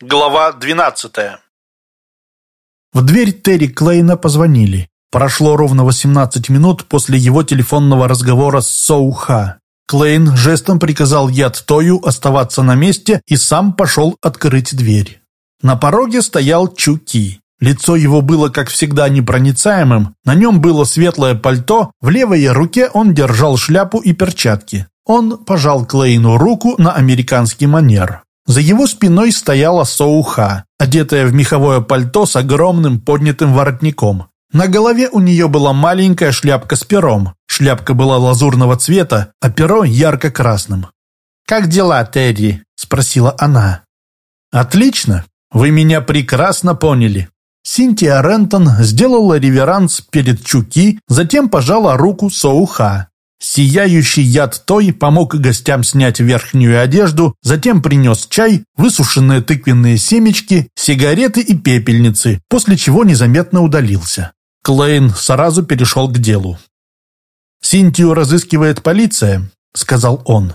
Глава 12 В дверь Терри Клейна позвонили. Прошло ровно 18 минут после его телефонного разговора с Соуха. Клейн жестом приказал Яд Тою оставаться на месте и сам пошел открыть дверь. На пороге стоял Чуки. Лицо его было, как всегда, непроницаемым, на нем было светлое пальто, в левой руке он держал шляпу и перчатки. Он пожал Клейну руку на американский манер. За его спиной стояла Соуха, одетая в меховое пальто с огромным поднятым воротником. На голове у нее была маленькая шляпка с пером. Шляпка была лазурного цвета, а перо ярко-красным. «Как дела, Терри?» – спросила она. «Отлично. Вы меня прекрасно поняли». Синтия Рентон сделала реверанс перед Чуки, затем пожала руку Соуха. Сияющий яд той помог гостям снять верхнюю одежду, затем принес чай, высушенные тыквенные семечки, сигареты и пепельницы, после чего незаметно удалился. Клейн сразу перешел к делу. «Синтию разыскивает полиция», — сказал он.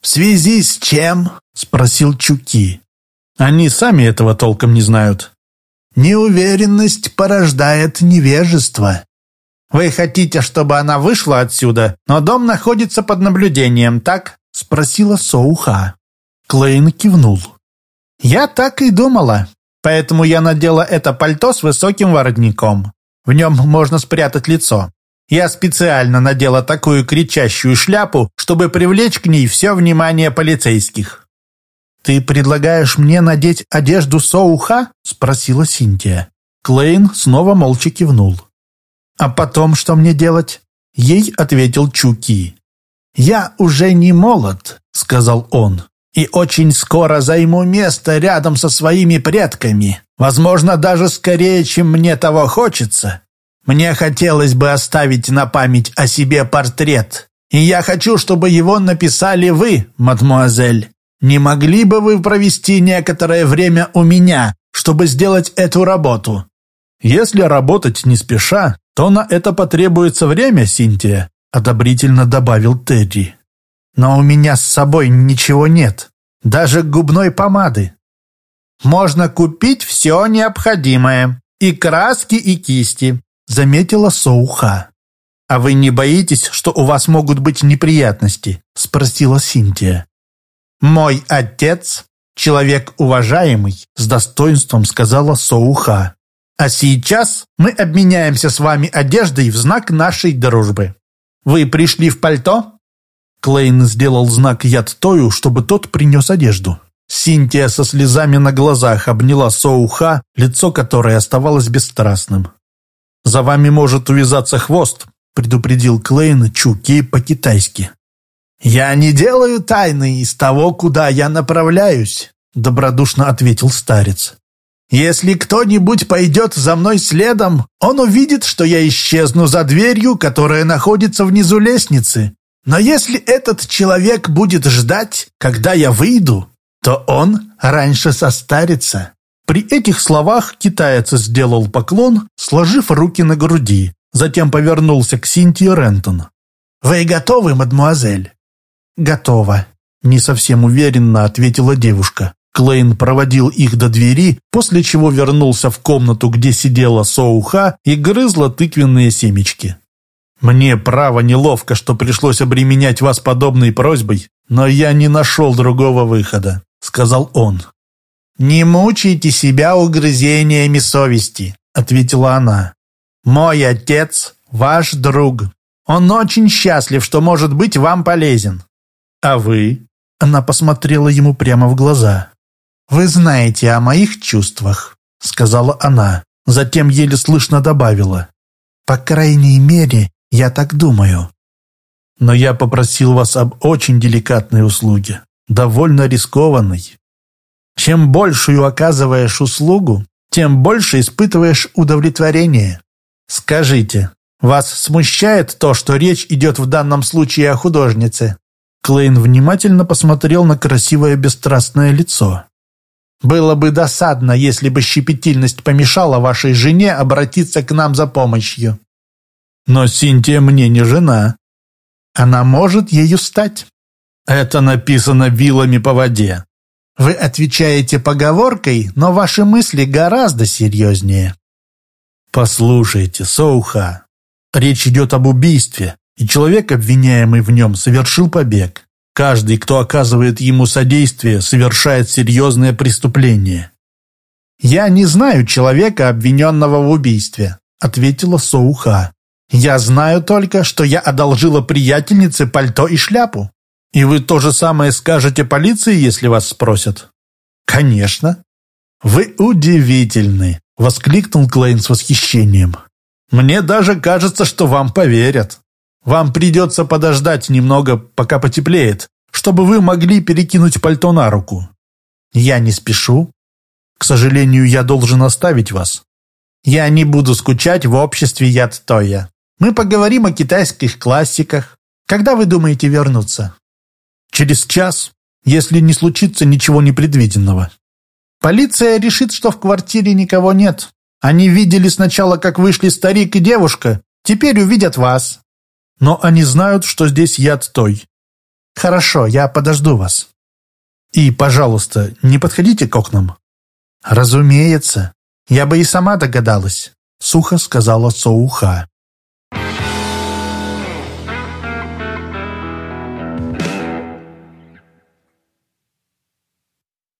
«В связи с чем?» — спросил Чуки. «Они сами этого толком не знают». «Неуверенность порождает невежество», «Вы хотите, чтобы она вышла отсюда, но дом находится под наблюдением, так?» – спросила Соуха. Клейн кивнул. «Я так и думала. Поэтому я надела это пальто с высоким воротником. В нем можно спрятать лицо. Я специально надела такую кричащую шляпу, чтобы привлечь к ней все внимание полицейских». «Ты предлагаешь мне надеть одежду Соуха?» – спросила Синтия. Клейн снова молча кивнул. «А потом что мне делать?» Ей ответил Чуки. «Я уже не молод», — сказал он, «и очень скоро займу место рядом со своими предками, возможно, даже скорее, чем мне того хочется. Мне хотелось бы оставить на память о себе портрет, и я хочу, чтобы его написали вы, мадмуазель. Не могли бы вы провести некоторое время у меня, чтобы сделать эту работу?» «Если работать не спеша, то на это потребуется время, Синтия», — одобрительно добавил Тедди. «Но у меня с собой ничего нет, даже губной помады. Можно купить все необходимое, и краски, и кисти», — заметила Соуха. «А вы не боитесь, что у вас могут быть неприятности?» — спросила Синтия. «Мой отец — человек уважаемый», — с достоинством сказала Соуха. А сейчас мы обменяемся с вами одеждой в знак нашей дружбы. Вы пришли в пальто?» Клейн сделал знак яд Тою, чтобы тот принес одежду. Синтия со слезами на глазах обняла Соуха, лицо которой оставалось бесстрастным. «За вами может увязаться хвост», — предупредил Клейн Чуки по-китайски. «Я не делаю тайны из того, куда я направляюсь», — добродушно ответил старец. Если кто-нибудь пойдет за мной следом, он увидит, что я исчезну за дверью, которая находится внизу лестницы. Но если этот человек будет ждать, когда я выйду, то он раньше состарится». При этих словах китаец сделал поклон, сложив руки на груди. Затем повернулся к Синтии Рентон. «Вы готовы, мадмуазель?» «Готово», — не совсем уверенно ответила девушка. Клейн проводил их до двери, после чего вернулся в комнату, где сидела Соуха и грызла тыквенные семечки. «Мне право неловко, что пришлось обременять вас подобной просьбой, но я не нашел другого выхода», — сказал он. «Не мучайте себя угрызениями совести», — ответила она. «Мой отец — ваш друг. Он очень счастлив, что может быть вам полезен». «А вы?» — она посмотрела ему прямо в глаза. «Вы знаете о моих чувствах», — сказала она. Затем еле слышно добавила. «По крайней мере, я так думаю». «Но я попросил вас об очень деликатной услуге, довольно рискованной. Чем большую оказываешь услугу, тем больше испытываешь удовлетворение. Скажите, вас смущает то, что речь идет в данном случае о художнице?» Клейн внимательно посмотрел на красивое бесстрастное лицо. Было бы досадно, если бы щепетильность помешала вашей жене обратиться к нам за помощью. Но Синтия мне не жена. Она может ею стать. Это написано вилами по воде. Вы отвечаете поговоркой, но ваши мысли гораздо серьезнее. Послушайте, Соуха, речь идет об убийстве, и человек, обвиняемый в нем, совершил побег. Каждый, кто оказывает ему содействие, совершает серьезное преступление. «Я не знаю человека, обвиненного в убийстве», — ответила Соуха. «Я знаю только, что я одолжила приятельнице пальто и шляпу. И вы то же самое скажете полиции, если вас спросят? Конечно. Вы удивительны, воскликнул Клейн с восхищением. Мне даже кажется, что вам поверят. Вам придется подождать немного, пока потеплеет, чтобы вы могли перекинуть пальто на руку. Я не спешу. К сожалению, я должен оставить вас. Я не буду скучать в обществе Яд Тоя. Мы поговорим о китайских классиках. Когда вы думаете вернуться? Через час, если не случится ничего непредвиденного. Полиция решит, что в квартире никого нет. Они видели сначала, как вышли старик и девушка, теперь увидят вас. Но они знают, что здесь яд той. Хорошо, я подожду вас. И, пожалуйста, не подходите к окнам. Разумеется. Я бы и сама догадалась, сухо сказала Соуха.